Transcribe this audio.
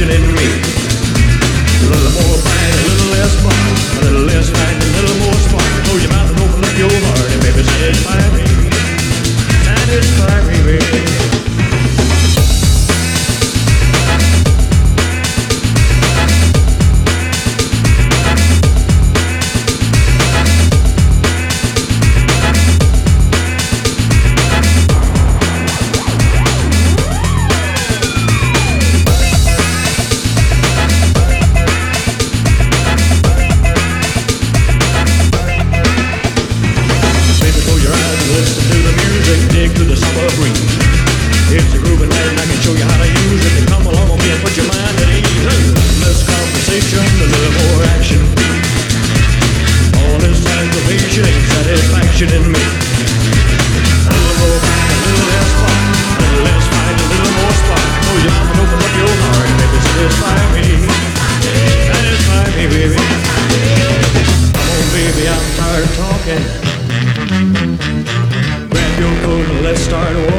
in me. a little more action. Honest aggravation satisfaction in me. Fight, a little more you can open up your heart, me. Me, baby. Come on, baby, I'm tired of talking. Grab your and let's start walking.